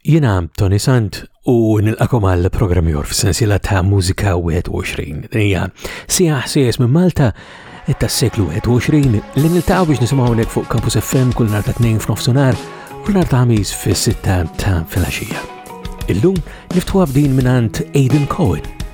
Jiena Tony Sant u nilqakom għal programm jor f'sensiela ta' mużika 21. Dinja sija ħsies minn Malta tas-seklu 21 li niltaqgħu biex nisimgħu nek fuq Campus FM kull nhar ta' tnejn f'nofsinhar u nhar ta' ħamis fis-sitta ta' filgħaxija. Illum niftuha b'din mingħand Aiden Cohen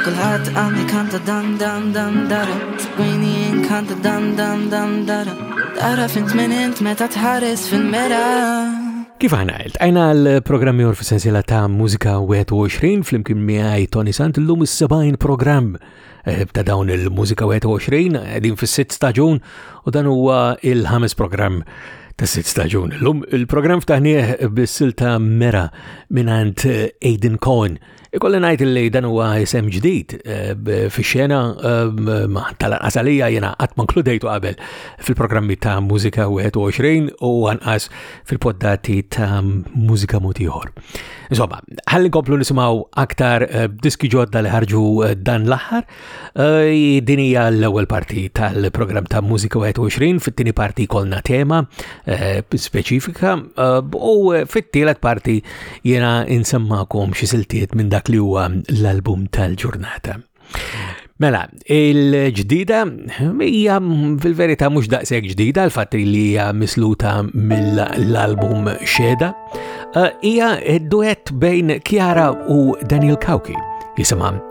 Kulħadd għandu jkanta dan dan dan dara, segwini jinkanta dan dan dan dara, dara fint minn int meta tħares fil-mera. Kif għana għilt, għajna l-programmi għor f-sensila ta' mużika 21 fl-imkien miħaj Tony Sant l-lum s-70 program eh, ta' dawn il-mużika 21 għedin f-sitt staġun u dan huwa il-ħames program ta' sitt staġun. L-lum il-program f'taħnieħ bis-silta mera minant eh, Aiden Cohen Ikolli ngħid li dan huwa isem ġdid eh, fix-xena eh, tal-anqas għalija jiena qatt ma nkludejtu qabel fil-programmi ta' Mużika 21 u anqas fil-poddati ta' Mużika Mod ieħor. Insomma, ħalli nkomplu nisimgħu aktar eh, diski ġodda li ħarġu dan l-aħħar Eh, din hija l-ewwel parti tal-programm ta' Mużika 21, fit-tieni parti kolna tema eh, speċifika eh, u fit-tielet parti jiena insemmakom xi siltiet minn dak li huwa l-album tal-ġurnata. Mela, il-ġdida hija fil-verità mhux daqshekk ġdida l-fatt li hija misluta mill-album Xeda. Hija duett bejn Kiara u Daniel Kauki jisimha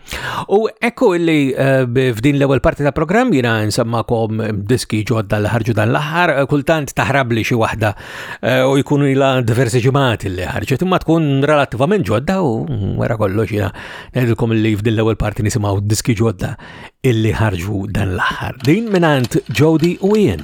U ekku li eh, f'din l-ewwel parti ta' programm jiena nsemmakom diski ġodda l ħarġu dan l-aħħar, eh, kultant taħrab li xi waħda eh, u jkunu ila diversi ġimgħati li ħarġet imma tkun relattivament ġodda u mm, wara kollox jiena ngħidilkom li f'din l-ewwel parti nisimgħu diski ġodda illi ħarġu dan l-aħħar. Din minant Jody u Ian.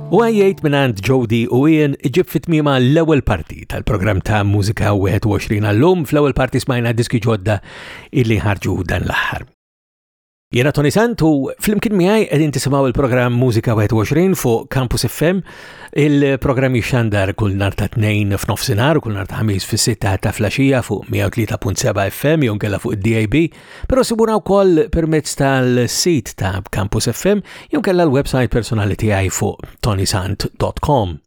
U għajjajt minant Jody u Ian ġib fit-tmima l-ewel parti tal-program ta' Musika 21 għallum. Fl-ewel parti smajna diski ġodda illi ħarġu dan l-aħħar. Jena Tony Santu, fl-imkien miħaj edin tisimaw il-program Musika 21 fuq Campus FM, il-program jixxandar kull nar ta' 2 f'nofsinar, kull nar ta' 5 fis-6 ta' flasġija fuq 103.7 FM, jonkella fuq DAB, Però sibuna wkoll permezz tal-sit ta' Campus FM jew kellha l-website personali tiegħi fuq tonisant.com.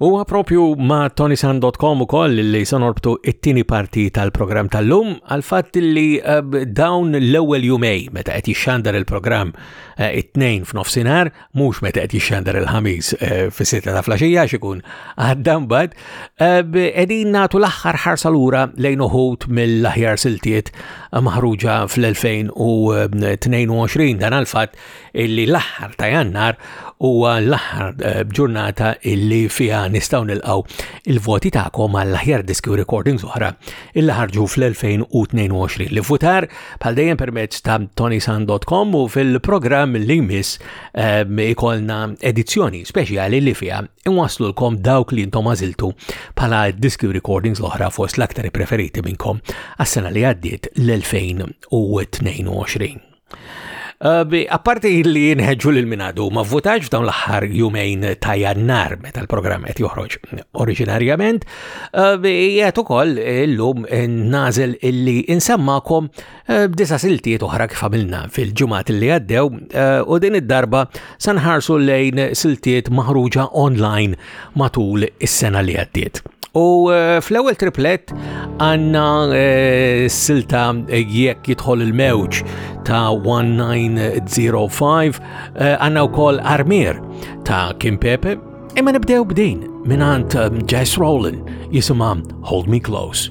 Huwa propju ma' tonisan.com ukoll li sonorbtu it-tieni parti tal-programm tal-lum għal fatt li eh, dawn l-ewwel jumej meta qed jixxandar il-programm eh, it-tnejn f'nofsinhar mhux meta qed jixxandar il-ħamis eh, fis-sitta ta' flaxija x'ikun għadda mbagħad, eh, qegħdin nagħtu l-aħħar ħarsa lura lejn uħud mill-aħjar siltiet maħruġa fl-2022 dan għal-fatt illi l-aħħar ta' jannar huwa l-aħħar eh, ġurnata illi fiha nistgħu nilqgħu il-voti tagħkom għall-aħjar diski recordings oħra illi ħarġu fl-2022. Li futar bħal dejjem permezz ta' tonisan.com u fil-programm li jmiss ehm, ikolna edizzjoni speċjali li fiha inwaslu lkom dawk li intom għażiltu bħala diski recordings l-oħra fost l-aktar preferiti minnkom għas-sena li għaddiet l-2022. Eh, apparti li nħedġu l minadu ma votaġ f'dawn l-ħar jumejn ta' jannar meta l-programm qed joħroġ oriġinarjament, eh, jgħet ukoll illum nażel illi insemmakom eh, b'disa siltiet oħra kif għamilna fil-ġumat li għaddew u din id-darba sanħarsu lejn siltiet maħruġa online matul is-sena li għaddiet. U eh, fl-ewwel triplet għandna eh, silta eh, jekk jidħol il-mewġ ta' 1905 għandna wkoll Armir ta' Kim Pepe. Imma nibdew b'din mingħand Jess Rowland jisimha Hold Me Close.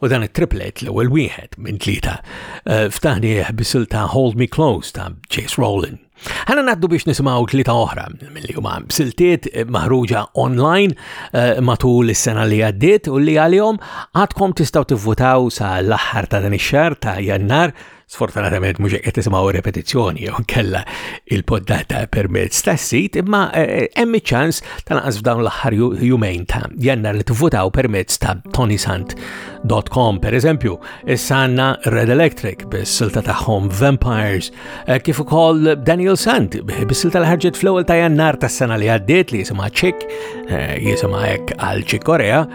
U dan it-triplet l-ewwel wieħed minn tlieta eh, ftaħnieh bisil ta' Hold Me Close ta' Chase Rowland. Ħana naddu biex nisimaw tlieta oħra mill-li huma siltiet eh, maħruġa online eh, matul is-sena li għaddiet u li għalihom għadkom tistgħu tivvutaw sa l-aħħar ta' dan ix-xahar ta' Jannar Sfortunatament mhux qed tisimgħu repetizzjoni jew kella il-poddata permezz tas-sit, imma eh, eh, hemm ċans tanqas f'dawn l-aħħar jumejn ta' jannar li tivvutaw permezz ta' tonisant.com pereżempju, issa għandna Red Electric bis-silta tagħhom Vampires, eh, kif ukoll Daniel Sant bis-silta li ħarġet fl-ewwel ta' jannar tas-sena li għaddiet li jisimha Chick, jisimha hekk għal Chick Korea,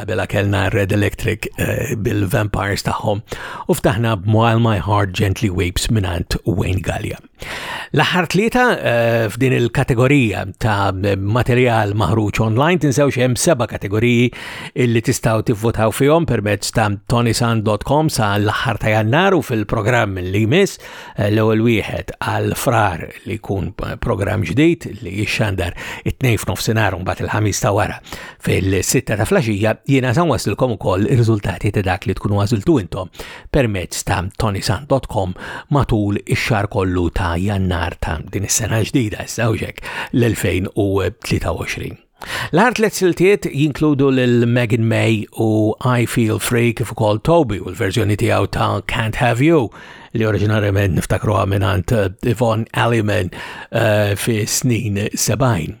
Qabela kellna Red Electric eh, bil-Vampires tagħhom u ftaħna b'Mile My Heart Gently Weeps minant Wayne Gallia. L-aħħar tlieta eh, f'din il-kategorija ta' materjal maħruġ online tinsewx hemm seba' kategoriji illi tistgħu tivvotaw fihom permezz ta' tonisan.com sa l-aħħar ta' jannar u fil-programm li jmiss eh, l-ewwel wieħed għal frar li jkun programm ġdid li jixxandar it-tnejn f'nofsinhar u mbagħad il-ħamis ta' wara Fil-sitta ta' flaxija jiena san waslilkom ukoll ir-riżultati ta' dak li tkunu għażiltu intom permezz ta' tonisan.com matul ix-xar kollu ta' jannar ta' din is-sena ġdida issa l-2023. L-art let siltiet jinkludu lil Megan May u I Feel Free kif ukoll Toby u l-verżjoni tiegħu ta' Can't Have You li oriġinarjament niftakruha minn Yvonne Alliman eh, fi snin 70.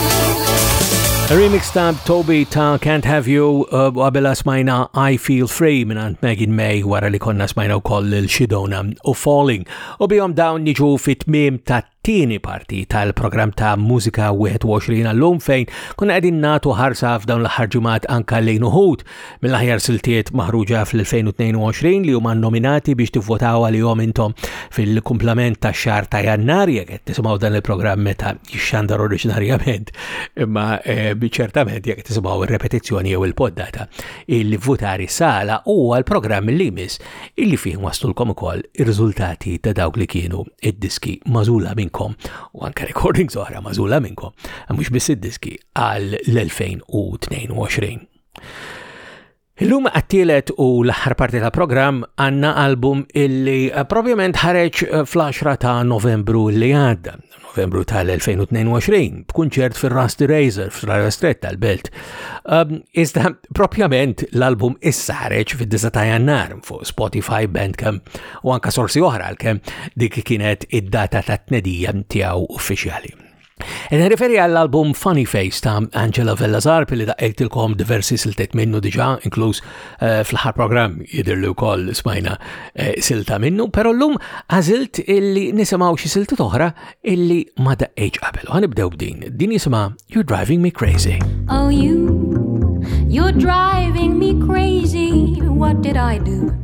Remix ta' Toby ta' Can't Have You uh, u għabela smajna I Feel Free minnant Megan May wara li konna smajna u koll l-Shidona u Falling u bijom dawn niġu fit-tmim ta' tini parti tal-program ta' Musika 21 għallum fejn kuna għedin natu ħarsa f'dawn l-ħarġumat anka lejn uħut mill-aħjar siltiet maħruġa fl-2022 li huma nominati biex tivvotaw għalihom intom fil-kumplament ta' xar ta' jannar, jek qed tisimgħu dan il-programm meta jixxandar oriġinarjament, imma eh, ċertament jek tisimgħu ir-repetizzjoni jew il-poddata il-votari sala huwa l-programm li jmiss illi fih waslulkom ukoll ir-riżultati ta' dawk li kienu id-diski mażula minnkom u anke recordings oħra mażula minnkom, mhux biss id-diski għal l-2022. Illum għattilet u l-ħar parti ta' program għanna album illi eh, propjament ħareġ eh, fl-10 ta' novembru li għadda, novembru tal-2022, b'kunċert fil-Rusty Razor f'Strada Strett tal-Belt. Ehm, iżda propjament l-album issa ħareġ fid-9 ta' jannar fuq Spotify, Bandcamp u anka sorsi oħra għalkemm dik kienet id-data ta' tnedija tiegħu uffiċjali. Nirreferi għall-album Funny Face ta' Angela Vellazar li daqqejtilkom diversi siltet minnu diġa, inkluż eh, fl-ħar program jidir li wkoll smajna eh, silta minnu, però llum għażilt illi nisimgħu xi silta oħra illi ma daqqejġ qabel. Ħanibdew b'din. Din jisimha You're Driving Me Crazy. Oh you, you're driving me crazy. What did I do?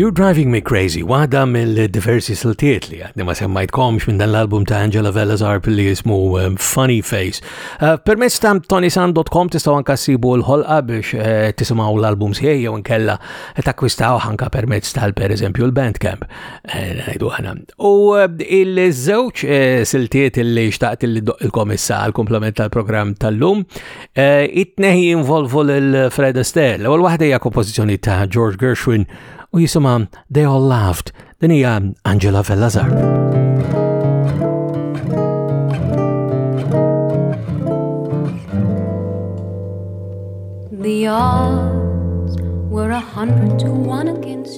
You're Driving Me Crazy, waħda mill-diversi siltiet li għadni ma semmajtkomx minn dan l-album ta' Angela Velazar li jismu um, Funny Face. Uh, permezz ta' tonisan.com tistaw anka sibu l-ħolqa biex uh, tisimaw l-album sħiħ jew nkella uh, takkwistaw ħanka permezz tal per eżempju l-Bandcamp. U il-żewġ siltiet li xtaqt il-kom issa għal-komplement tal-programm tal-lum Eh, It-tneħi jinvolvu l-Fred Astaire. L-ewwel waħda hija kompożizzjoni ta' George Gershwin u jisimha They All Laughed. Din hija Angela Fellazar. The odds were a hundred to one against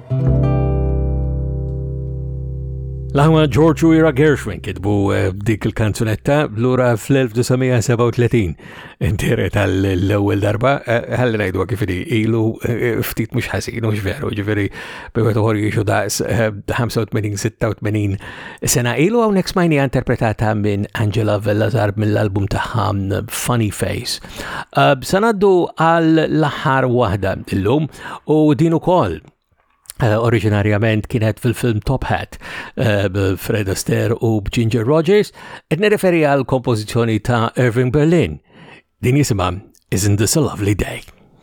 L-ħama George u Ira Gershwin kitbu eh, dik il-kanzunetta l-ura fl-1937 intire tal-ewel darba eh, ħalli najdu kif di ilu eh, ftit mux ħasin mux veru ġifiri bħet uħor jiexu daqs 85-86 sena ilu għawnek smajni interpretata minn Angela Vellazar mill-album taħħam Funny Face Eh, Sanaddu għal l-aħħar waħda illum u din ukoll Eh, oriġinarjament kienet fil-film Top Hat eh, b'Fred Astaire u b'Ginger Rogers, qed nirreferi għal kompożizzjoni ta' Irving Berlin. Din jisimha Isn't This a Lovely Day?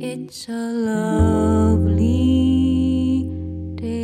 It's a lovely day.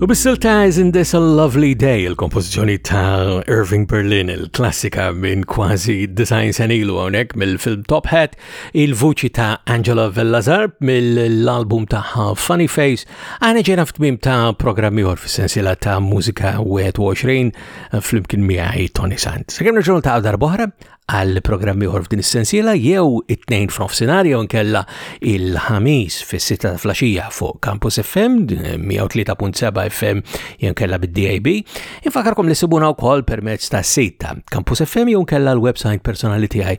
U bis-silta is in this a lovely day il-kompożizzjoni ta' Irving Berlin, il-klassika minn kważi design senilu hawnhekk mill-film Top Hat il-vuċi ta' Angela Vellazar mill-album tagħha Funny Face. Għana ġena f'tmim ta' programmi għor fis-sensila ta' mużika 21 fl-imkien miegħi Tony Sant. Sakemm nerġgħu ta' darbohra għal programmi għor f'din is-sensila jew it-tnejn f'nofsinhar jew nkella il-ħamis fis-sita flaxija fuq Campus FM 103.7 FM jew nkella bid-DAB. Infakarkom li sibuna wkoll permezz ta' sit ta' Campus FM jew nkella l-website personali tiegħi